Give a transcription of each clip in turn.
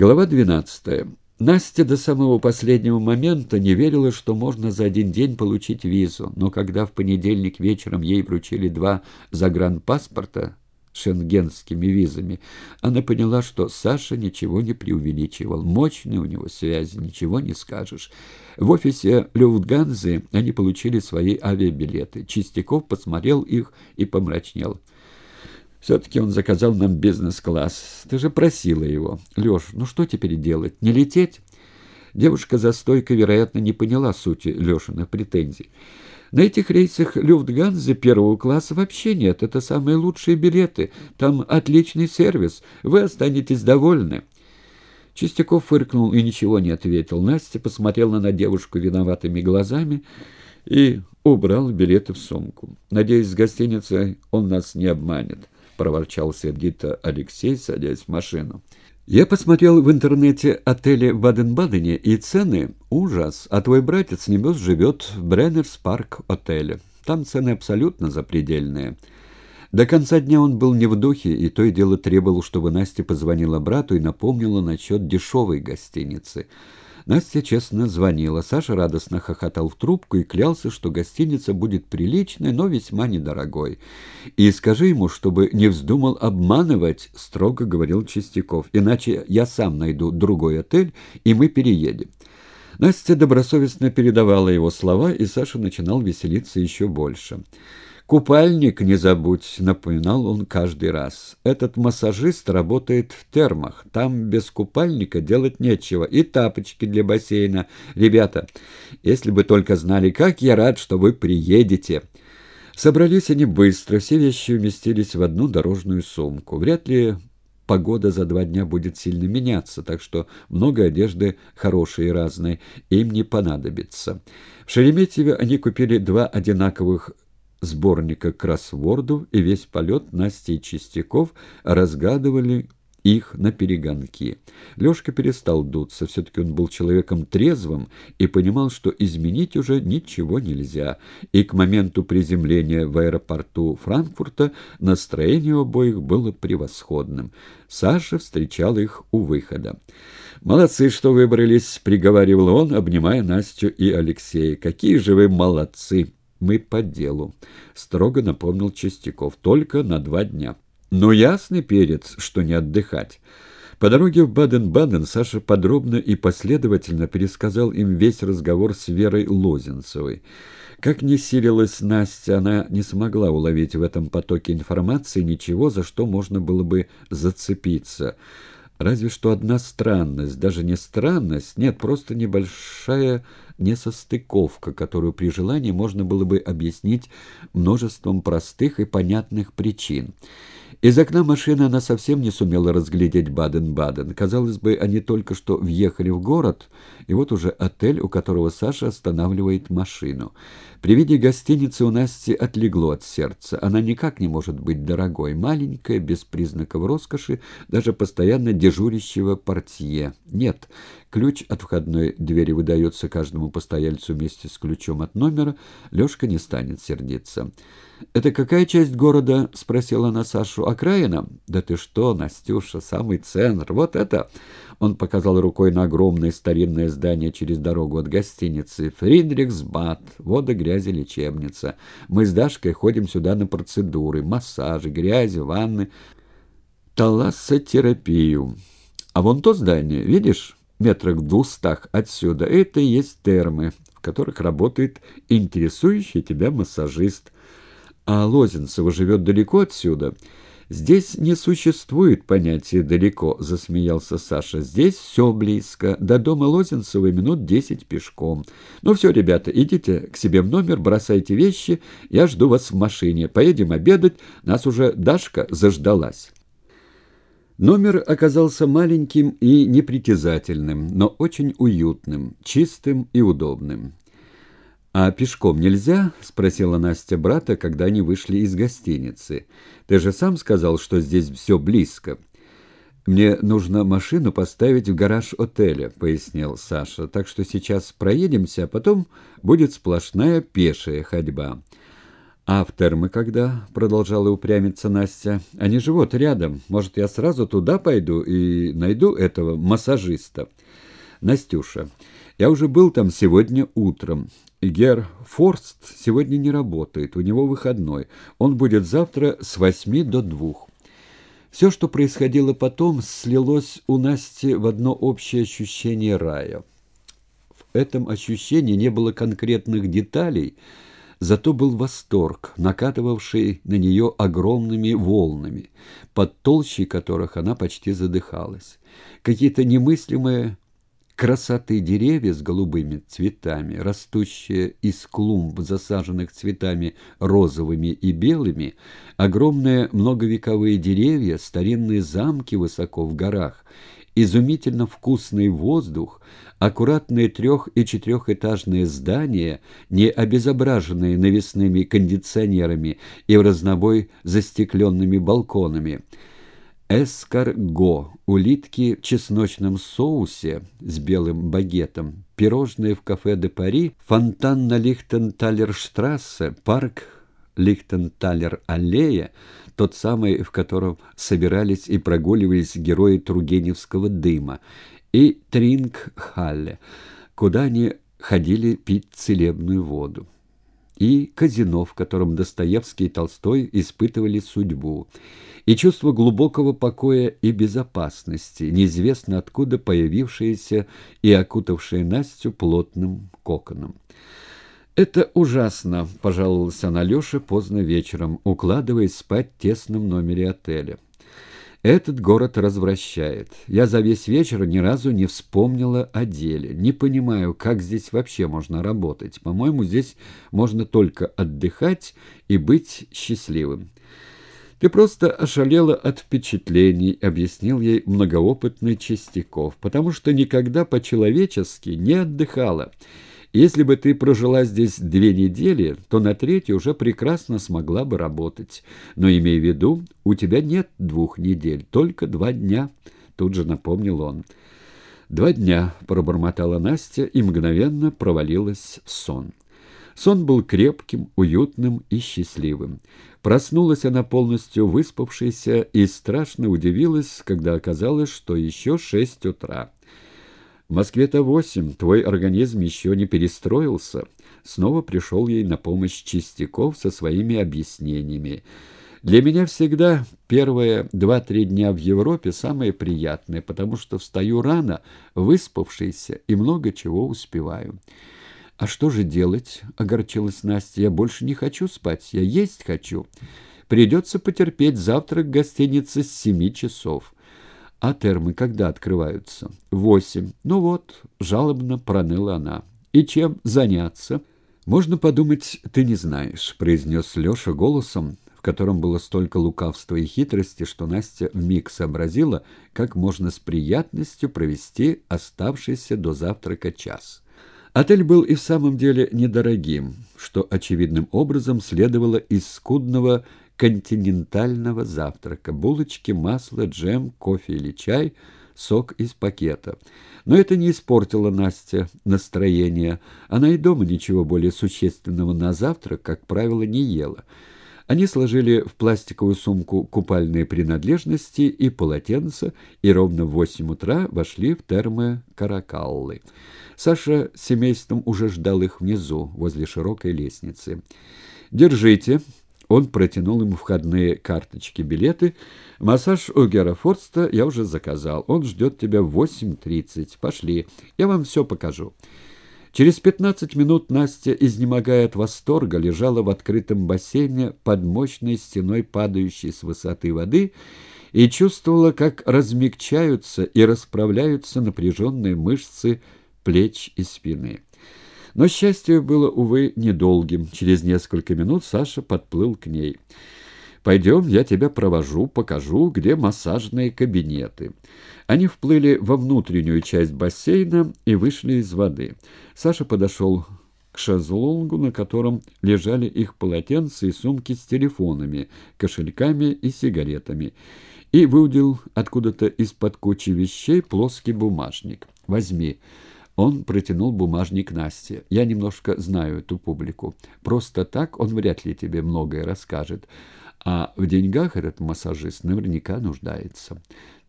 Глава 12. Настя до самого последнего момента не верила, что можно за один день получить визу, но когда в понедельник вечером ей вручили два загранпаспорта шенгенскими визами, она поняла, что Саша ничего не преувеличивал. Мощные у него связи, ничего не скажешь. В офисе Люфтганзы они получили свои авиабилеты. Чистяков посмотрел их и помрачнел. Все-таки он заказал нам бизнес-класс. Ты же просила его. Леш, ну что теперь делать? Не лететь? Девушка за стойкой, вероятно, не поняла сути Лешиных претензий. На этих рейсах Люфтганзы первого класса вообще нет. Это самые лучшие билеты. Там отличный сервис. Вы останетесь довольны. Чистяков фыркнул и ничего не ответил. Настя посмотрела на девушку виноватыми глазами и убрал билеты в сумку. «Надеюсь, с гостиницей он нас не обманет» проворчал сердито Алексей, садясь в машину. «Я посмотрел в интернете отели в Баден-Бадене, и цены — ужас. А твой братец, небось, живет в Бреннерс-парк отеле. Там цены абсолютно запредельные». До конца дня он был не в духе, и то и дело требовал, чтобы Настя позвонила брату и напомнила насчет дешевой гостиницы — Настя честно звонила. Саша радостно хохотал в трубку и клялся, что гостиница будет приличной, но весьма недорогой. «И скажи ему, чтобы не вздумал обманывать», — строго говорил Чистяков. «Иначе я сам найду другой отель, и мы переедем». Настя добросовестно передавала его слова, и Саша начинал веселиться еще больше. «Купальник не забудь», — напоминал он каждый раз. «Этот массажист работает в термах. Там без купальника делать нечего. И тапочки для бассейна. Ребята, если бы только знали, как я рад, что вы приедете». Собрались они быстро, все вещи уместились в одну дорожную сумку. Вряд ли погода за два дня будет сильно меняться, так что много одежды хорошей и разной им не понадобится. В Шереметьеве они купили два одинаковых сборника кроссвордов, и весь полет Настя и Чистяков разгадывали их на перегонки. Лёшка перестал дуться, все-таки он был человеком трезвым и понимал, что изменить уже ничего нельзя, и к моменту приземления в аэропорту Франкфурта настроение у обоих было превосходным. Саша встречал их у выхода. «Молодцы, что выбрались», — приговаривал он, обнимая Настю и Алексея. «Какие же вы молодцы!» Мы по делу», — строго напомнил Чистяков, — «только на два дня». «Ну, ясный перец, что не отдыхать». По дороге в Баден-Баден Саша подробно и последовательно пересказал им весь разговор с Верой Лозенцевой. Как ни силилась Настя, она не смогла уловить в этом потоке информации ничего, за что можно было бы зацепиться. Разве что одна странность, даже не странность, нет, просто небольшая несостыковка, которую при желании можно было бы объяснить множеством простых и понятных причин. Из окна машины она совсем не сумела разглядеть Баден-Баден. Казалось бы, они только что въехали в город, и вот уже отель, у которого Саша останавливает машину. При виде гостиницы у Насти отлегло от сердца. Она никак не может быть дорогой, маленькая, без признаков роскоши, даже постоянно дежурящего портье. Нет, ключ от входной двери выдается каждому постояльцу вместе с ключом от номера. Лешка не станет сердиться. «Это какая часть города?» — спросила она Сашу. «Окраина?» «Да ты что, Настюша, самый центр. Вот это...» Он показал рукой на огромное старинное здание через дорогу от гостиницы. «Фридрихсбад. Вода, грязи, лечебница. Мы с Дашкой ходим сюда на процедуры, массажи, грязи, ванны, талассотерапию. А вон то здание, видишь, метрах в двухстах отсюда, это и есть термы, в которых работает интересующий тебя массажист» а Лозенцева живет далеко отсюда. «Здесь не существует понятия «далеко», — засмеялся Саша. «Здесь все близко. До дома Лозенцевой минут десять пешком. Ну все, ребята, идите к себе в номер, бросайте вещи. Я жду вас в машине. Поедем обедать. Нас уже Дашка заждалась». Номер оказался маленьким и непритязательным, но очень уютным, чистым и удобным. «А пешком нельзя?» — спросила Настя брата, когда они вышли из гостиницы. «Ты же сам сказал, что здесь все близко». «Мне нужно машину поставить в гараж отеля», — пояснил Саша. «Так что сейчас проедемся, а потом будет сплошная пешая ходьба». «А в термы когда?» — продолжала упрямиться Настя. «Они живут рядом. Может, я сразу туда пойду и найду этого массажиста?» «Настюша, я уже был там сегодня утром. Гер Форст сегодня не работает, у него выходной. Он будет завтра с восьми до двух». Все, что происходило потом, слилось у Насти в одно общее ощущение рая. В этом ощущении не было конкретных деталей, Зато был восторг, накатывавший на нее огромными волнами, под толщей которых она почти задыхалась. Какие-то немыслимые красоты деревья с голубыми цветами, растущие из клумб, засаженных цветами розовыми и белыми, огромные многовековые деревья, старинные замки высоко в горах — изумительно вкусный воздух, аккуратные трех- и четырехэтажные здания, не обезображенные навесными кондиционерами и в разнобой застекленными балконами, эскарго, улитки в чесночном соусе с белым багетом, пирожные в кафе де Пари, фонтан на Лихтенталерштрассе, парк Лихтенталер-аллея, тот самый, в котором собирались и прогуливались герои Тургеневского дыма, и Тринг-Халле, куда они ходили пить целебную воду, и казино, в котором Достоевский и Толстой испытывали судьбу, и чувство глубокого покоя и безопасности, неизвестно откуда появившееся и окутавшее Настю плотным коконом. «Это ужасно», — пожаловался она Леше поздно вечером, укладываясь спать в тесном номере отеля. «Этот город развращает. Я за весь вечер ни разу не вспомнила о деле. Не понимаю, как здесь вообще можно работать. По-моему, здесь можно только отдыхать и быть счастливым». «Ты просто ошалела от впечатлений», — объяснил ей многоопытный Чистяков, «потому что никогда по-человечески не отдыхала». Если бы ты прожила здесь две недели, то на третью уже прекрасно смогла бы работать. Но имей в виду, у тебя нет двух недель, только два дня», — тут же напомнил он. «Два дня», — пробормотала Настя и мгновенно провалилась в сон. Сон был крепким, уютным и счастливым. Проснулась она полностью выспавшейся и страшно удивилась, когда оказалось, что еще шесть утра. В Москве-то восемь, твой организм еще не перестроился. Снова пришел ей на помощь Чистяков со своими объяснениями. Для меня всегда первые два-три дня в Европе самые приятные, потому что встаю рано, выспавшийся и много чего успеваю. «А что же делать?» — огорчилась Настя. «Я больше не хочу спать, я есть хочу. Придется потерпеть завтрак в гостинице с семи часов». «А термы когда открываются?» «Восемь. Ну вот», — жалобно проныла она. «И чем заняться?» «Можно подумать, ты не знаешь», — произнес Леша голосом, в котором было столько лукавства и хитрости, что Настя вмиг сообразила, как можно с приятностью провести оставшийся до завтрака час. Отель был и в самом деле недорогим, что очевидным образом следовало из скудного континентального завтрака. Булочки, масло, джем, кофе или чай, сок из пакета. Но это не испортило Насте настроение. Она и дома ничего более существенного на завтрак, как правило, не ела. Они сложили в пластиковую сумку купальные принадлежности и полотенца, и ровно в восемь утра вошли в термы Каракаллы. Саша с семейством уже ждал их внизу, возле широкой лестницы. «Держите», он протянул ему входные карточки, билеты. «Массаж у Гера Форста я уже заказал. Он ждет тебя в 8.30. Пошли, я вам все покажу». Через пятнадцать минут Настя, изнемогая от восторга, лежала в открытом бассейне под мощной стеной падающей с высоты воды и чувствовала, как размягчаются и расправляются напряженные мышцы плеч и спины. Но счастье было, увы, недолгим. Через несколько минут Саша подплыл к ней. «Пойдем, я тебя провожу, покажу, где массажные кабинеты». Они вплыли во внутреннюю часть бассейна и вышли из воды. Саша подошел к шезлонгу, на котором лежали их полотенца и сумки с телефонами, кошельками и сигаретами, и выудил откуда-то из-под кучи вещей плоский бумажник. «Возьми». Он протянул бумажник Насте. «Я немножко знаю эту публику. Просто так он вряд ли тебе многое расскажет. А в деньгах этот массажист наверняка нуждается».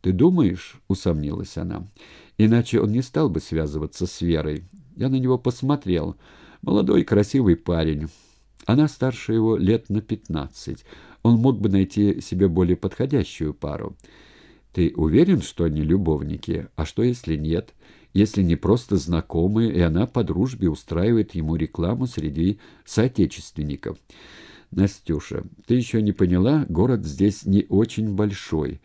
«Ты думаешь?» — усомнилась она. «Иначе он не стал бы связываться с Верой. Я на него посмотрел. Молодой красивый парень. Она старше его лет на пятнадцать. Он мог бы найти себе более подходящую пару». «Ты уверен, что они любовники? А что, если нет?» Если не просто знакомые, и она по дружбе устраивает ему рекламу среди соотечественников. «Настюша, ты еще не поняла, город здесь не очень большой.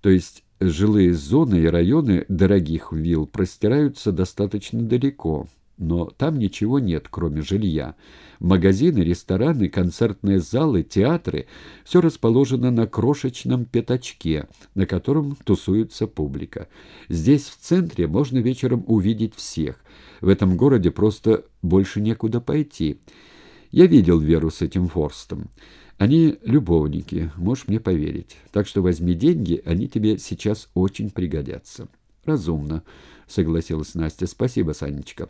То есть жилые зоны и районы дорогих вилл простираются достаточно далеко, но там ничего нет, кроме жилья. Магазины, рестораны, концертные залы, театры — все расположено на крошечном пятачке, на котором тусуется публика. Здесь, в центре, можно вечером увидеть всех. В этом городе просто больше некуда пойти. Я видел Веру с этим Форстом. Они любовники, можешь мне поверить. Так что возьми деньги, они тебе сейчас очень пригодятся». «Разумно», — согласилась Настя. «Спасибо, Санечка».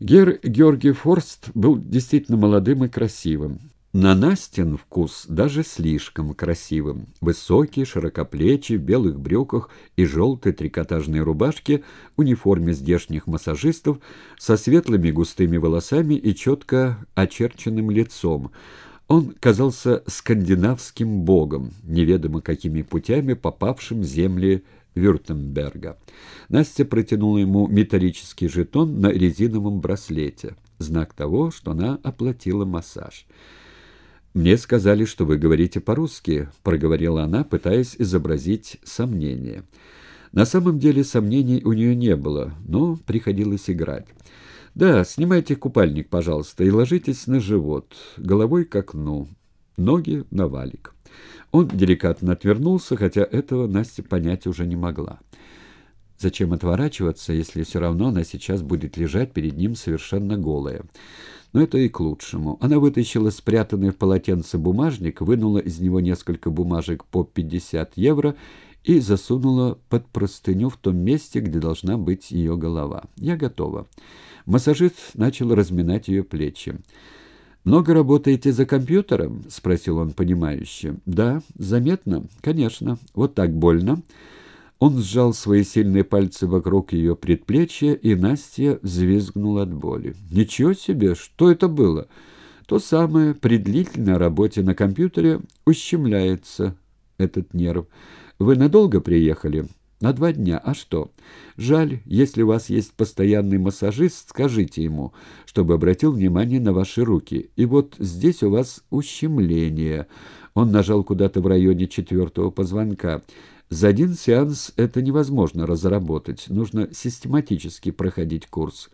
Гер Георгий Форст был действительно молодым и красивым. На Настин вкус даже слишком красивым. Высокий, широкоплечий, в белых брюках и желтой трикотажной рубашке, униформе здешних массажистов, со светлыми густыми волосами и четко очерченным лицом. Он казался скандинавским богом, неведомо какими путями попавшим в земли Вюртемберга. Настя протянула ему металлический жетон на резиновом браслете, знак того, что она оплатила массаж. «Мне сказали, что вы говорите по-русски», — проговорила она, пытаясь изобразить сомнение. На самом деле сомнений у нее не было, но приходилось играть. «Да, снимайте купальник, пожалуйста, и ложитесь на живот, головой к окну, ноги на валик». Он деликатно отвернулся, хотя этого Настя понять уже не могла. Зачем отворачиваться, если все равно она сейчас будет лежать перед ним совершенно голая? Но это и к лучшему. Она вытащила спрятанный в полотенце бумажник, вынула из него несколько бумажек по 50 евро и засунула под простыню в том месте, где должна быть ее голова. «Я готова». Массажист начал разминать ее плечи. «Много работаете за компьютером?» — спросил он понимающе. «Да, заметно. Конечно. Вот так больно». Он сжал свои сильные пальцы вокруг ее предплечья, и Настя взвизгнула от боли. «Ничего себе! Что это было?» «То самое, при длительной работе на компьютере ущемляется этот нерв. Вы надолго приехали?» На два дня. А что? Жаль, если у вас есть постоянный массажист, скажите ему, чтобы обратил внимание на ваши руки. И вот здесь у вас ущемление. Он нажал куда-то в районе четвертого позвонка. За один сеанс это невозможно разработать. Нужно систематически проходить курс.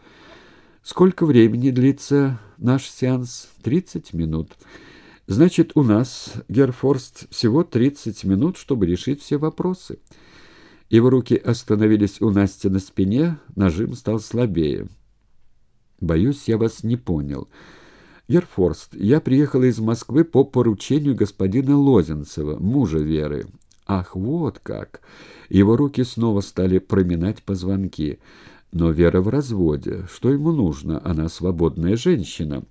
Сколько времени длится наш сеанс? Тридцать минут. Значит, у нас, Герфорст, всего тридцать минут, чтобы решить все вопросы. Его руки остановились у Насти на спине, нажим стал слабее. «Боюсь, я вас не понял. Ерфорст, я приехала из Москвы по поручению господина Лозенцева, мужа Веры. Ах, вот как!» Его руки снова стали проминать позвонки. «Но Вера в разводе. Что ему нужно? Она свободная женщина».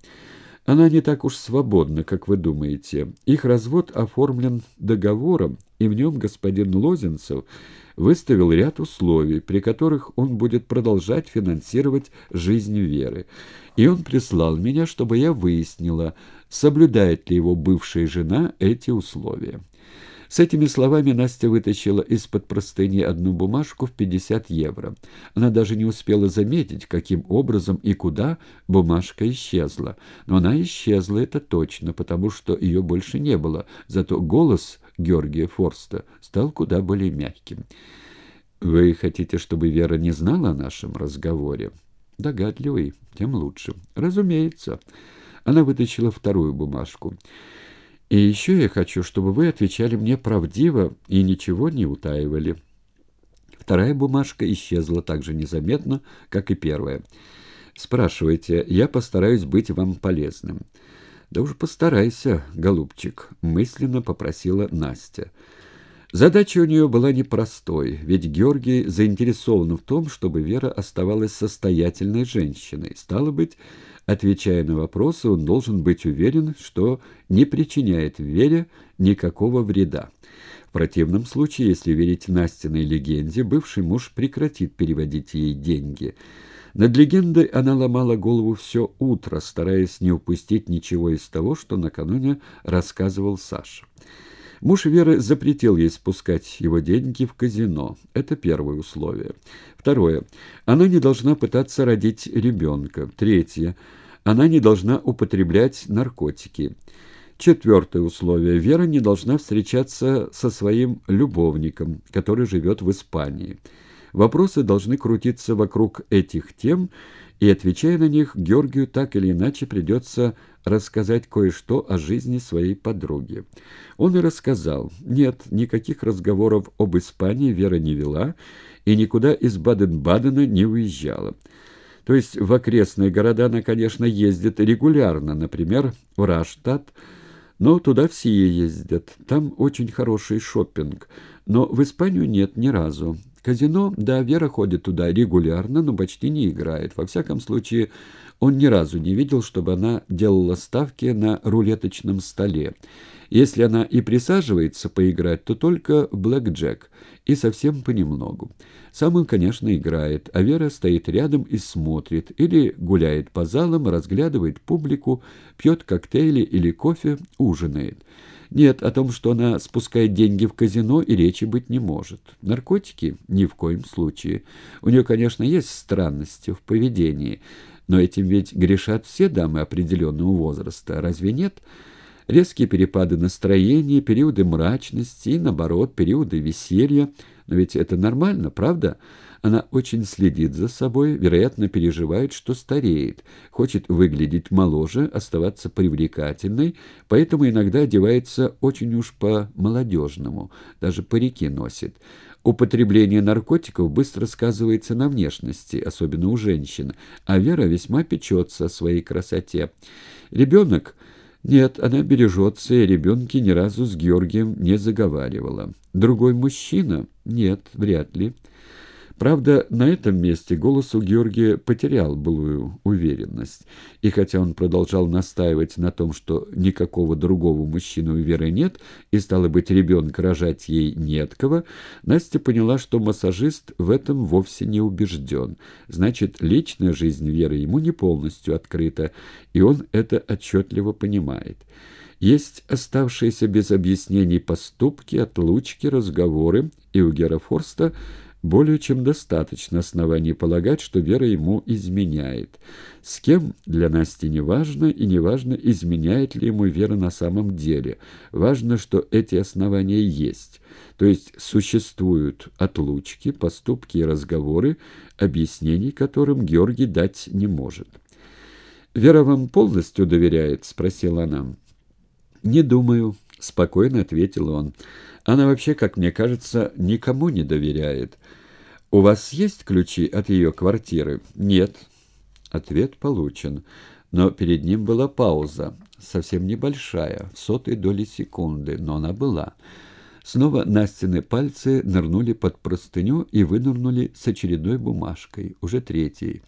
Она не так уж свободна, как вы думаете. Их развод оформлен договором, и в нем господин Лозенцев выставил ряд условий, при которых он будет продолжать финансировать жизнь Веры. И он прислал меня, чтобы я выяснила, соблюдает ли его бывшая жена эти условия. С этими словами Настя вытащила из-под простыни одну бумажку в 50 евро. Она даже не успела заметить, каким образом и куда бумажка исчезла. Но она исчезла, это точно, потому что ее больше не было. Зато голос Георгия Форста стал куда более мягким. «Вы хотите, чтобы Вера не знала о нашем разговоре?» «Догадливый, тем лучше». «Разумеется». Она вытащила вторую бумажку. И еще я хочу, чтобы вы отвечали мне правдиво и ничего не утаивали». Вторая бумажка исчезла так же незаметно, как и первая. «Спрашивайте, я постараюсь быть вам полезным». «Да уж постарайся, голубчик», — мысленно попросила Настя. Задача у нее была непростой, ведь Георгий заинтересован в том, чтобы Вера оставалась состоятельной женщиной. Стало быть, отвечая на вопросы, он должен быть уверен, что не причиняет Вере никакого вреда. В противном случае, если верить Настиной легенде, бывший муж прекратит переводить ей деньги. Над легендой она ломала голову все утро, стараясь не упустить ничего из того, что накануне рассказывал Саша. Муж Веры запретил ей спускать его деньги в казино. Это первое условие. Второе. Она не должна пытаться родить ребенка. Третье. Она не должна употреблять наркотики. Четвертое условие. Вера не должна встречаться со своим любовником, который живет в Испании. Вопросы должны крутиться вокруг этих тем, и, отвечая на них, Георгию так или иначе придется рассказать кое-что о жизни своей подруги. Он и рассказал. Нет, никаких разговоров об Испании Вера не вела и никуда из Баден-Бадена не уезжала. То есть в окрестные города она, конечно, ездит регулярно, например, в Раштат, но туда все ездят. Там очень хороший шопинг, но в Испанию нет ни разу. Казино, да, Вера ходит туда регулярно, но почти не играет. Во всяком случае, он ни разу не видел, чтобы она делала ставки на рулеточном столе. Если она и присаживается поиграть, то только в блэк-джек, и совсем понемногу. Сам он, конечно, играет, а Вера стоит рядом и смотрит, или гуляет по залам, разглядывает публику, пьет коктейли или кофе, ужинает. Нет, о том, что она спускает деньги в казино, и речи быть не может. Наркотики? Ни в коем случае. У нее, конечно, есть странности в поведении, но этим ведь грешат все дамы определенного возраста, разве нет?» Резкие перепады настроения, периоды мрачности и, наоборот, периоды веселья. Но ведь это нормально, правда? Она очень следит за собой, вероятно, переживает, что стареет, хочет выглядеть моложе, оставаться привлекательной, поэтому иногда одевается очень уж по-молодежному, даже парики носит. Употребление наркотиков быстро сказывается на внешности, особенно у женщин, а Вера весьма печется о своей красоте. Ребенок... Нет, она бережется, и о ребенке ни разу с Георгием не заговаривала. Другой мужчина? Нет, вряд ли. Правда, на этом месте голос у Георгия потерял былую уверенность. И хотя он продолжал настаивать на том, что никакого другого мужчины у Веры нет, и, стало быть, ребенка рожать ей не от кого, Настя поняла, что массажист в этом вовсе не убежден. Значит, личная жизнь Веры ему не полностью открыта, и он это отчетливо понимает. Есть оставшиеся без объяснений поступки, отлучки, разговоры, и у Гера Форста – более чем достаточно оснований полагать, что Вера ему изменяет. С кем для Насти не важно, и не важно, изменяет ли ему Вера на самом деле. Важно, что эти основания есть. То есть существуют отлучки, поступки и разговоры, объяснений которым Георгий дать не может. «Вера вам полностью доверяет?» — спросила она. «Не думаю», — спокойно ответил он. Она вообще, как мне кажется, никому не доверяет. У вас есть ключи от ее квартиры? Нет. Ответ получен. Но перед ним была пауза, совсем небольшая, в сотой доли секунды, но она была. Снова Настины пальцы нырнули под простыню и вынырнули с очередной бумажкой, уже третьей.